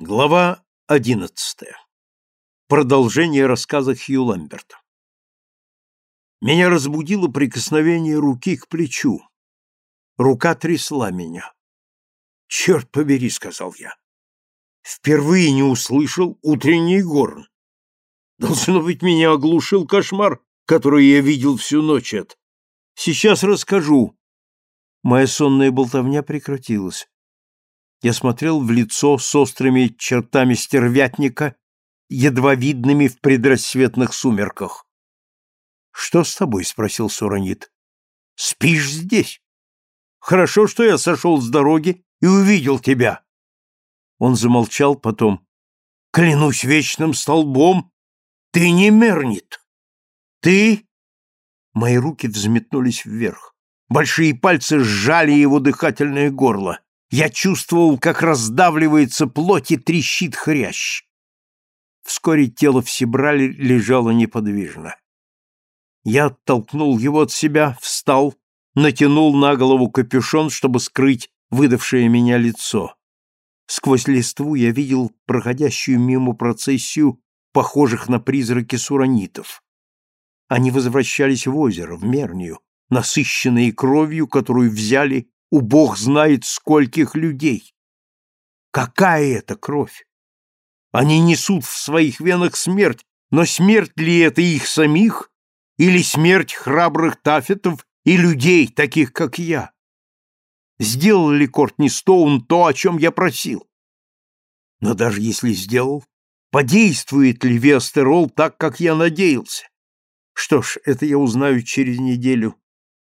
Глава одиннадцатая. Продолжение рассказа Хью Ламберта. Меня разбудило прикосновение руки к плечу. Рука трясла меня. «Черт побери», — сказал я. Впервые не услышал утренний горн. Должно быть, меня оглушил кошмар, который я видел всю ночь от. Сейчас расскажу. Моя сонная болтовня прекратилась. Я смотрел в лицо с острыми чертами стервятника, едва видными в предрассветных сумерках. «Что с тобой?» — спросил Суранит. «Спишь здесь? Хорошо, что я сошел с дороги и увидел тебя». Он замолчал потом. «Клянусь вечным столбом, ты не мернит. Ты...» Мои руки взметнулись вверх. Большие пальцы сжали его дыхательное горло. Я чувствовал, как раздавливается плоть и трещит хрящ. Вскоре тело в Сибрале лежало неподвижно. Я оттолкнул его от себя, встал, натянул на голову капюшон, чтобы скрыть выдавшее меня лицо. Сквозь листву я видел проходящую мимо процессию похожих на призраки суранитов. Они возвращались в озеро, в Мернию, насыщенные кровью, которую взяли у бог знает скольких людей. Какая это кровь? Они несут в своих венах смерть, но смерть ли это их самих, или смерть храбрых тафетов и людей, таких как я? Сделал ли Кортни Стоун то, о чем я просил? Но даже если сделал, подействует ли Вестерол так, как я надеялся? Что ж, это я узнаю через неделю,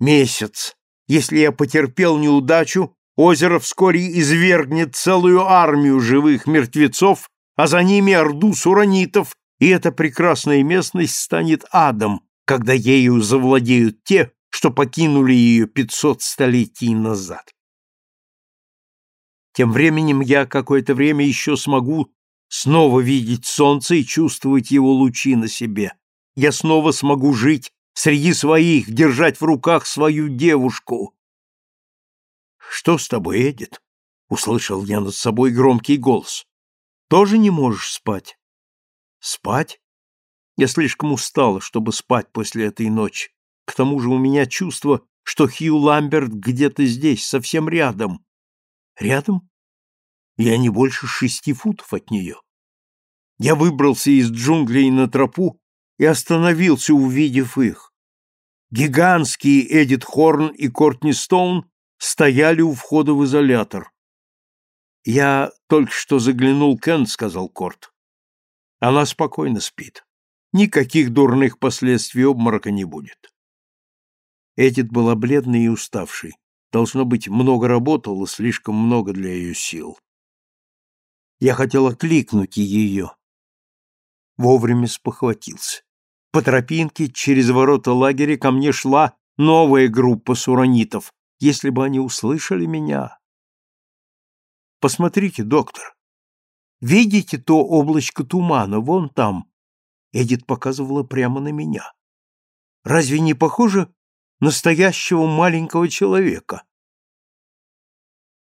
месяц, если я потерпел неудачу, озеро вскоре извергнет целую армию живых мертвецов, а за ними орду суранитов, и эта прекрасная местность станет адом, когда ею завладеют те, что покинули ее пятьсот столетий назад. Тем временем я какое-то время еще смогу снова видеть солнце и чувствовать его лучи на себе. Я снова смогу жить среди своих держать в руках свою девушку. Что с тобой, Эдит? услышал я над собой громкий голос. Тоже не можешь спать? Спать? Я слишком устала, чтобы спать после этой ночи. К тому же у меня чувство, что Хью Ламберт где-то здесь, совсем рядом. Рядом? Я не больше шести футов от нее. Я выбрался из джунглей на тропу и остановился, увидев их. Гигантские Эдит Хорн и Кортни Стоун стояли у входа в изолятор. «Я только что заглянул, Кен», — сказал Корт. «Она спокойно спит. Никаких дурных последствий обморока не будет». Эдит была бледной и уставшей. Должно быть, много работала, слишком много для ее сил. Я хотел окликнуть ее. Вовремя спохватился. По тропинке через ворота лагеря ко мне шла новая группа суранитов. Если бы они услышали меня... Посмотрите, доктор. Видите то облачко тумана вон там? Эдит показывала прямо на меня. Разве не похоже настоящего маленького человека?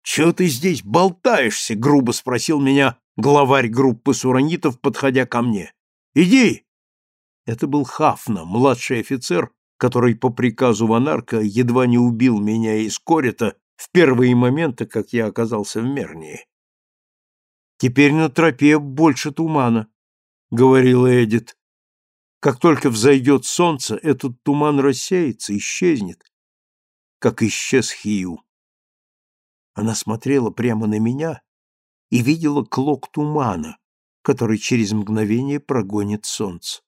«Чего ты здесь болтаешься?» — грубо спросил меня главарь группы суранитов, подходя ко мне. «Иди, это был Хафна, младший офицер, который по приказу Ванарка едва не убил меня из Корита в первые моменты, как я оказался в Мернии. «Теперь на тропе больше тумана», — говорила Эдит. «Как только взойдет солнце, этот туман рассеется, исчезнет, как исчез Хию». Она смотрела прямо на меня и видела клок тумана, который через мгновение прогонит солнце.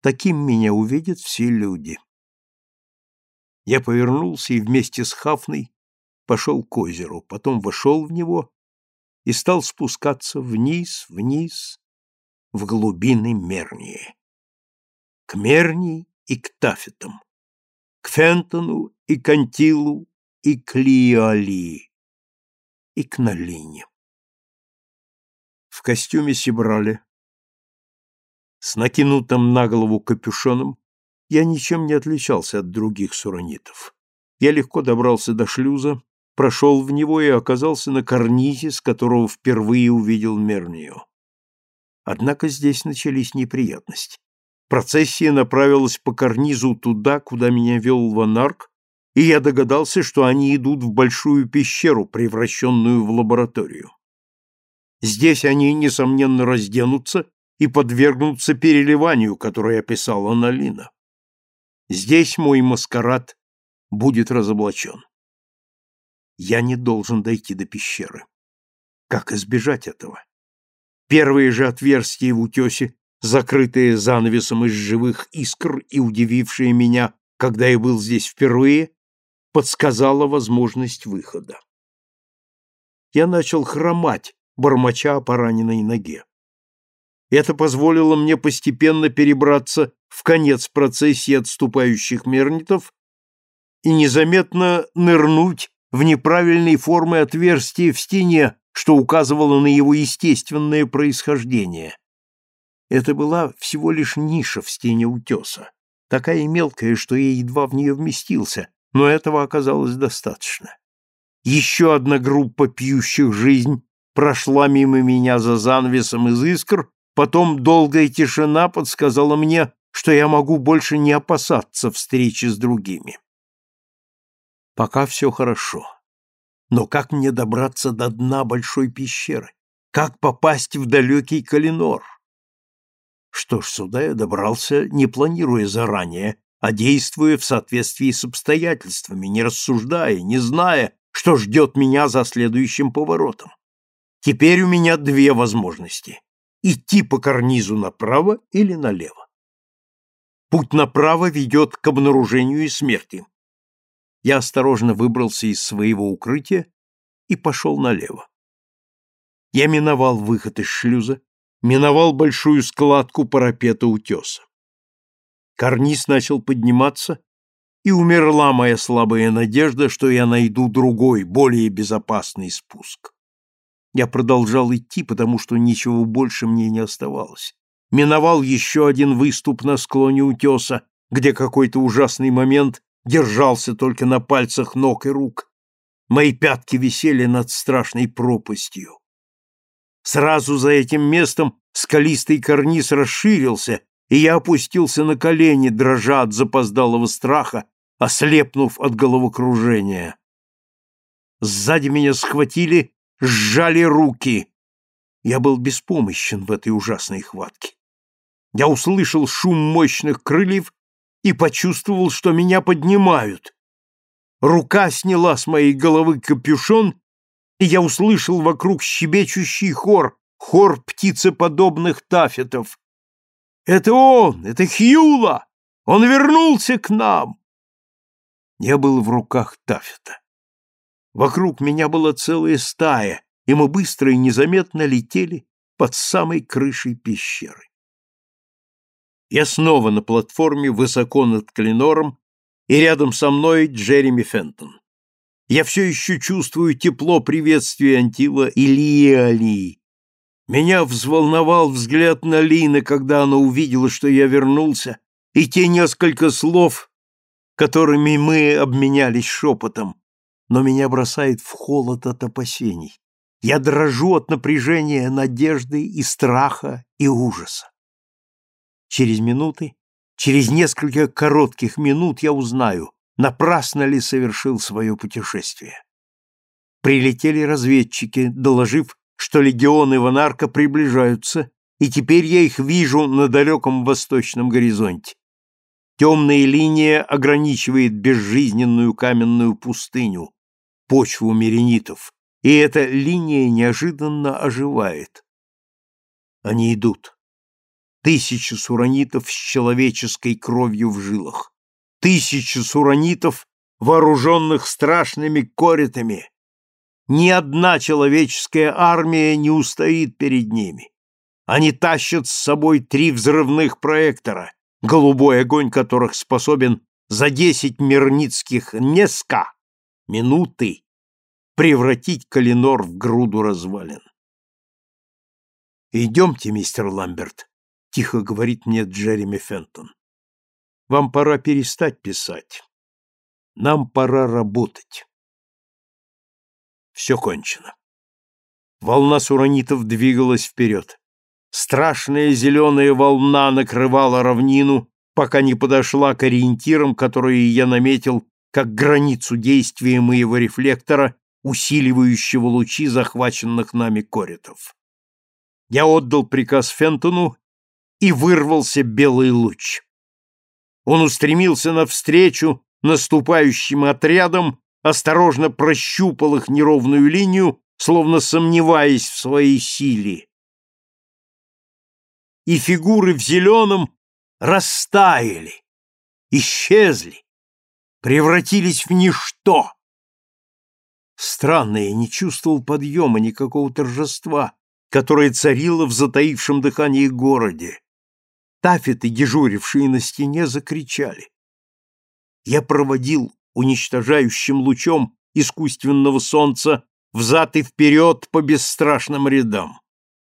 Таким меня увидят все люди. Я повернулся и вместе с Хафной пошел к озеру, потом вошел в него и стал спускаться вниз, вниз, в глубины Мернии. К Мернии и к Тафетам, к Фентону и к Антилу и к Лиоалии и к Налине. В костюме Сибрали с накинутым на голову капюшоном, я ничем не отличался от других суранитов. Я легко добрался до шлюза, прошел в него и оказался на карнизе, с которого впервые увидел Мернию. Однако здесь начались неприятности. Процессия направилась по карнизу туда, куда меня вел Ванарк, и я догадался, что они идут в большую пещеру, превращенную в лабораторию. Здесь они, несомненно, разденутся и подвергнутся переливанию, которое описала Налина. Здесь мой маскарад будет разоблачен. Я не должен дойти до пещеры. Как избежать этого? Первые же отверстия в утесе, закрытые занавесом из живых искр и удивившие меня, когда я был здесь впервые, подсказала возможность выхода. Я начал хромать, бормоча о пораненной ноге. Это позволило мне постепенно перебраться в конец процессии отступающих мернитов и незаметно нырнуть в неправильной формы отверстие в стене, что указывало на его естественное происхождение. Это была всего лишь ниша в стене утеса, такая мелкая, что я едва в нее вместился, но этого оказалось достаточно. Еще одна группа пьющих жизнь прошла мимо меня за занавесом из искр, потом долгая тишина подсказала мне, что я могу больше не опасаться встречи с другими. Пока все хорошо. Но как мне добраться до дна большой пещеры? Как попасть в далекий Калинор? Что ж, сюда я добрался, не планируя заранее, а действуя в соответствии с обстоятельствами, не рассуждая, не зная, что ждет меня за следующим поворотом. Теперь у меня две возможности — идти по карнизу направо или налево. Путь направо ведет к обнаружению и смерти, я осторожно выбрался из своего укрытия и пошел налево. Я миновал выход из шлюза, миновал большую складку парапета утеса. Карниз начал подниматься, и умерла моя слабая надежда, что я найду другой, более безопасный спуск. Я продолжал идти, потому что ничего больше мне не оставалось. Миновал еще один выступ на склоне утеса, где какой-то ужасный момент держался только на пальцах ног и рук. Мои пятки висели над страшной пропастью. Сразу за этим местом скалистый карниз расширился, и я опустился на колени, дрожа от запоздалого страха, ослепнув от головокружения. Сзади меня схватили, сжали руки. Я был беспомощен в этой ужасной хватке. Я услышал шум мощных крыльев и почувствовал, что меня поднимают. Рука сняла с моей головы капюшон, и я услышал вокруг щебечущий хор, хор птицеподобных тафетов. «Это он! Это Хьюла! Он вернулся к нам!» Я был в руках тафета. Вокруг меня была целая стая, и мы быстро и незаметно летели под самой крышей пещеры. Я снова на платформе высоко над Клинором, и рядом со мной Джереми Фентон. Я все еще чувствую тепло приветствия Антила и Лии Али. Меня взволновал взгляд на Лины, когда она увидела, что я вернулся, и те несколько слов, которыми мы обменялись шепотом, но меня бросает в холод от опасений. Я дрожу от напряжения, надежды и страха и ужаса. Через минуты, через несколько коротких минут я узнаю, напрасно ли совершил свое путешествие. Прилетели разведчики, доложив, что легионы Ванарка приближаются, и теперь я их вижу на далеком восточном горизонте. Темная линия ограничивает безжизненную каменную пустыню, почву меренитов, и эта линия неожиданно оживает. Они идут тысячи суранитов с человеческой кровью в жилах, тысячи суранитов, вооруженных страшными коритами. Ни одна человеческая армия не устоит перед ними. Они тащат с собой три взрывных проектора, голубой огонь которых способен за десять мирницких неска минуты превратить Калинор в груду развалин. «Идемте, мистер Ламберт», — тихо говорит мне Джереми Фентон. «Вам пора перестать писать. Нам пора работать». все кончено. Волна суранитов двигалась вперед. Страшная зеленая волна накрывала равнину, пока не подошла к ориентирам, которые я наметил как границу действия моего рефлектора, усиливающего лучи захваченных нами коритов. Я отдал приказ Фентону, и вырвался белый луч. Он устремился навстречу наступающим отрядам, осторожно прощупал их неровную линию, словно сомневаясь в своей силе. И фигуры в зеленом растаяли, исчезли, превратились в ничто. Странно, я не чувствовал подъема, никакого торжества, которое царило в затаившем дыхании городе. Тафеты, дежурившие на стене, закричали. Я проводил уничтожающим лучом искусственного солнца взад и вперед по бесстрашным рядам.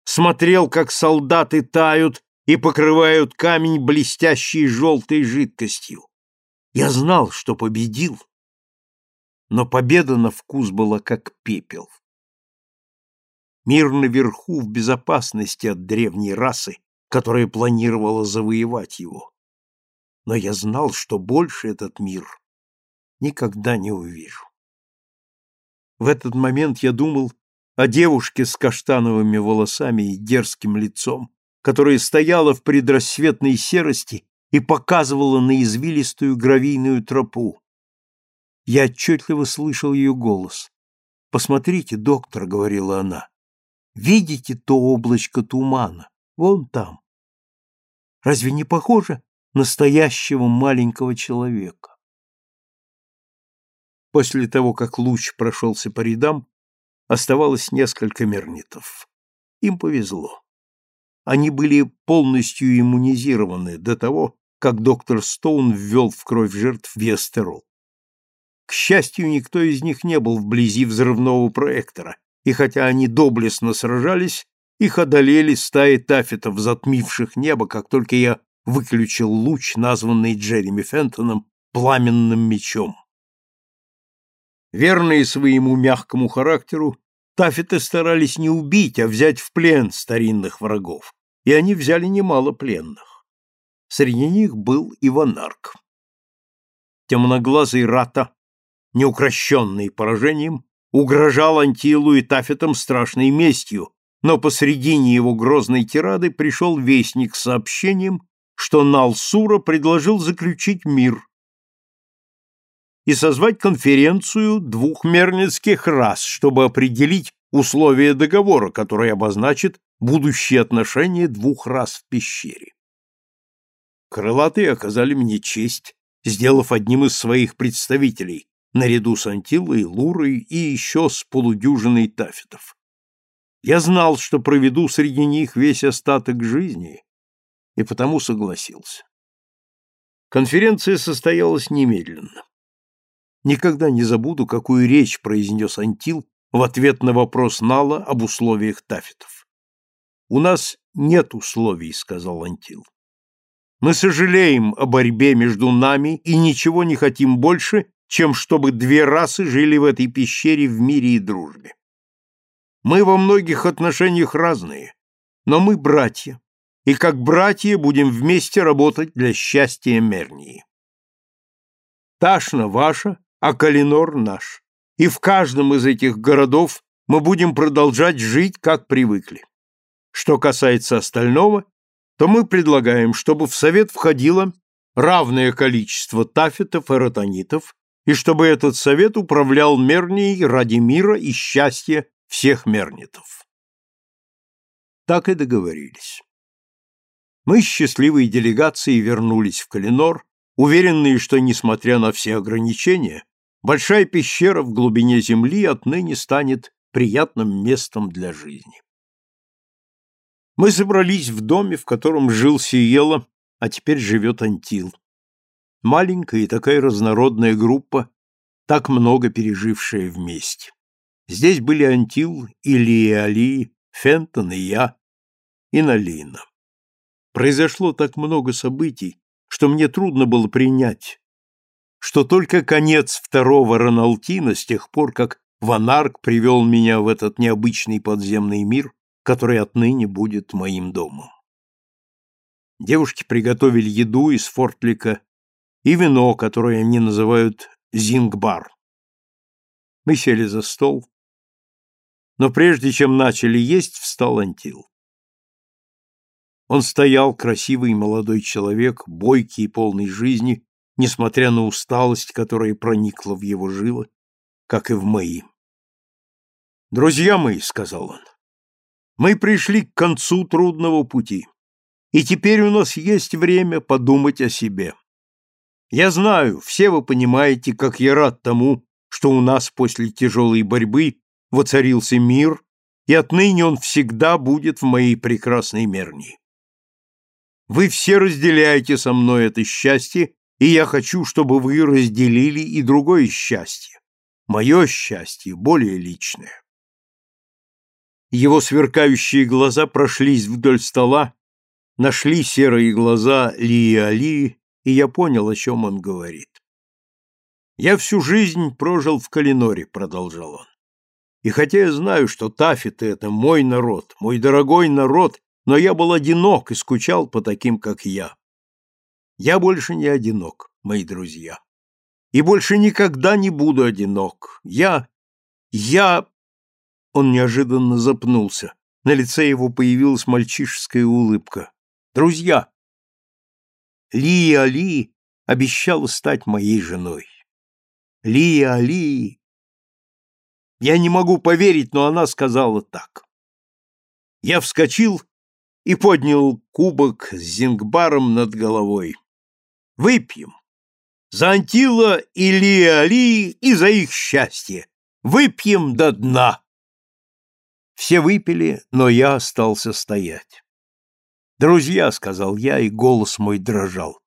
Смотрел, как солдаты тают и покрывают камень блестящей желтой жидкостью. Я знал, что победил, но победа на вкус была как пепел. Мир наверху в безопасности от древней расы, которая планировала завоевать его. Но я знал, что больше этот мир никогда не увижу. В этот момент я думал о девушке с каштановыми волосами и дерзким лицом, которая стояла в предрассветной серости и показывала на извилистую гравийную тропу. Я отчетливо слышал ее голос. «Посмотрите, доктор», — говорила она, — «видите то облачко тумана? Вон там. Разве не похоже настоящего маленького человека?» После того, как луч прошелся по рядам, оставалось несколько мернитов. Им повезло. Они были полностью иммунизированы до того, как доктор Стоун ввел в кровь жертв виастерол. К счастью, никто из них не был вблизи взрывного проектора, и хотя они доблестно сражались, их одолели стаи тафетов, затмивших небо, как только я выключил луч, названный Джереми Фентоном пламенным мечом. Верные своему мягкому характеру, тафеты старались не убить, а взять в плен старинных врагов, и они взяли немало пленных. Среди них был Иванарк. Темноглазый Рата, неукрощенный поражением, угрожал Антилу и Тафетам страшной местью, но посредине его грозной тирады пришел вестник с сообщением, что Налсура предложил заключить мир и созвать конференцию двух мерницких рас, чтобы определить условия договора, который обозначит будущие отношения двух рас в пещере. Крылатые оказали мне честь, сделав одним из своих представителей, наряду с Антилой, Лурой и еще с полудюжиной тафетов. Я знал, что проведу среди них весь остаток жизни, и потому согласился. Конференция состоялась немедленно. Никогда не забуду, какую речь произнес Антил в ответ на вопрос Нала об условиях тафетов. «У нас нет условий», — сказал Антил. Мы сожалеем о борьбе между нами и ничего не хотим больше, чем чтобы две расы жили в этой пещере в мире и дружбе. Мы во многих отношениях разные, но мы братья, и как братья будем вместе работать для счастья Мернии. Ташна ваша, а Калинор наш, и в каждом из этих городов мы будем продолжать жить, как привыкли. Что касается остального, то мы предлагаем, чтобы в совет входило равное количество тафетов и ротонитов, и чтобы этот совет управлял Мернией ради мира и счастья всех мернитов. Так и договорились. Мы с счастливой делегацией вернулись в Калинор, уверенные, что, несмотря на все ограничения, большая пещера в глубине земли отныне станет приятным местом для жизни. Мы собрались в доме, в котором жил Сиела, а теперь живет Антил. Маленькая и такая разнородная группа, так много пережившая вместе. Здесь были Антил, Илья Али, Фентон и я, и Налина. Произошло так много событий, что мне трудно было принять, что только конец второго Роналтина с тех пор, как Ванарк привел меня в этот необычный подземный мир, который отныне будет моим домом. Девушки приготовили еду из фортлика и вино, которое они называют зингбар. Мы сели за стол, но прежде чем начали есть, встал Антил. Он стоял, красивый молодой человек, бойкий и полный жизни, несмотря на усталость, которая проникла в его жилы, как и в мои. «Друзья мои», — сказал он, — «мы пришли к концу трудного пути, и теперь у нас есть время подумать о себе. Я знаю, все вы понимаете, как я рад тому, что у нас после тяжелой борьбы воцарился мир, и отныне он всегда будет в моей прекрасной Мернии. Вы все разделяете со мной это счастье, и я хочу, чтобы вы разделили и другое счастье, мое счастье, более личное. Его сверкающие глаза прошлись вдоль стола, нашли серые глаза Лии Али, и я понял, о чем он говорит. «Я всю жизнь прожил в Калиноре», — продолжал он. «И хотя я знаю, что тафиты — это мой народ, мой дорогой народ, но я был одинок и скучал по таким, как я. Я больше не одинок, мои друзья. И больше никогда не буду одинок. Я... я...» Он неожиданно запнулся. На лице его появилась мальчишеская улыбка. «Друзья!» Лия Али обещала стать моей женой. Лия Али... Я не могу поверить, но она сказала так. Я вскочил и поднял кубок с зингбаром над головой. Выпьем. За Антила и Лия Али и за их счастье. Выпьем до дна. Все выпили, но я остался стоять. «Друзья», — сказал я, и голос мой дрожал.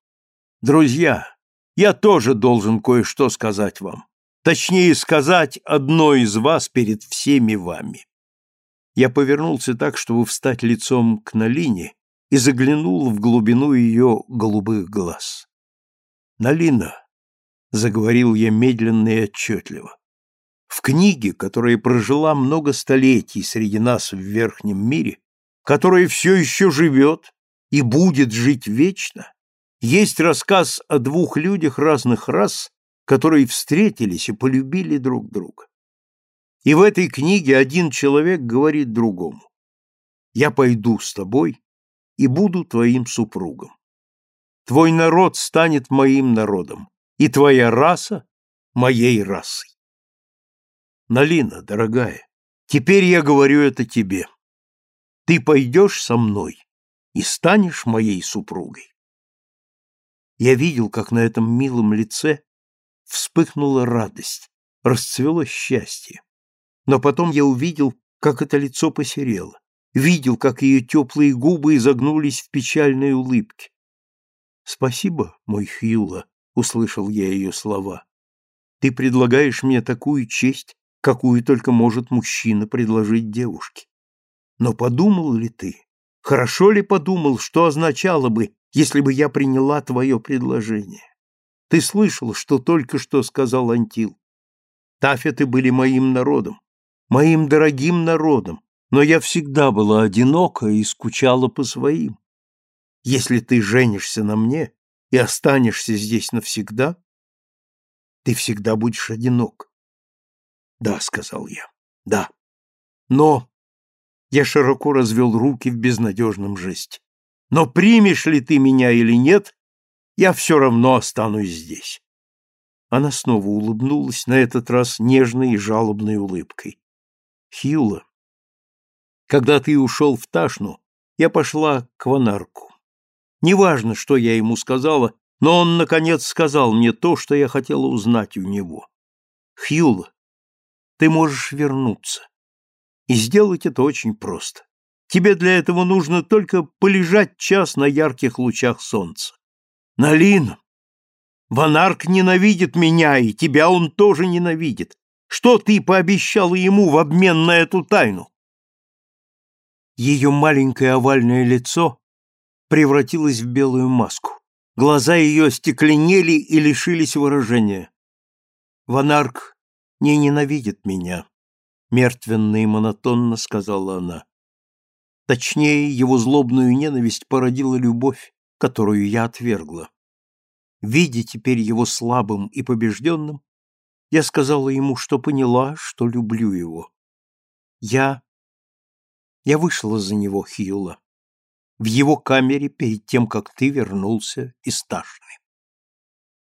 «Друзья, я тоже должен кое-что сказать вам. Точнее, сказать одно из вас перед всеми вами. Я повернулся так, чтобы встать лицом к Налине, и заглянул в глубину ее голубых глаз. «Налина», — заговорил я медленно и отчетливо, — «в книге, которая прожила много столетий среди нас в верхнем мире, которая все еще живет и будет жить вечно, есть рассказ о двух людях разных рас, которые встретились и полюбили друг друга. И в этой книге один человек говорит другому, «Я пойду с тобой и буду твоим супругом. Твой народ станет моим народом, и твоя раса — моей расой». Налина, дорогая, теперь я говорю это тебе. Ты пойдешь со мной и станешь моей супругой. Я видел, как на этом милом лице вспыхнула радость, расцвело счастье. Но потом я увидел, как это лицо посерело, видел, как ее теплые губы изогнулись в печальной улыбке. «Спасибо, мой Хьюла», — услышал я ее слова. «Ты предлагаешь мне такую честь, какую только может мужчина предложить девушке. Но подумал ли ты, хорошо ли подумал, что означало бы, если бы я приняла твое предложение. Ты слышал, что только что сказал Антил. Тафеты были моим народом, моим дорогим народом, но я всегда была одинока и скучала по своим. Если ты женишься на мне и останешься здесь навсегда, ты всегда будешь одинок. Да, сказал я, да. Но я широко развел руки в безнадежном жесте. Но примешь ли ты меня или нет, я все равно останусь здесь. Она снова улыбнулась, на этот раз нежной и жалобной улыбкой. Хьюла, когда ты ушел в Ташну, я пошла к Ванарку. Неважно, что я ему сказала, но он, наконец, сказал мне то, что я хотела узнать у него. Хьюла, ты можешь вернуться. И сделать это очень просто. Тебе для этого нужно только полежать час на ярких лучах солнца. Налин, Ванарк ненавидит меня, и тебя он тоже ненавидит. Что ты пообещала ему в обмен на эту тайну? Ее маленькое овальное лицо превратилось в белую маску. Глаза ее остекленели и лишились выражения. Ванарк не ненавидит меня, мертвенно и монотонно сказала она. Точнее, его злобную ненависть породила любовь, которую я отвергла. Видя теперь его слабым и побежденным, я сказала ему, что поняла, что люблю его. Я... Я вышла за него, Хьюла, в его камере перед тем, как ты вернулся из Ташны.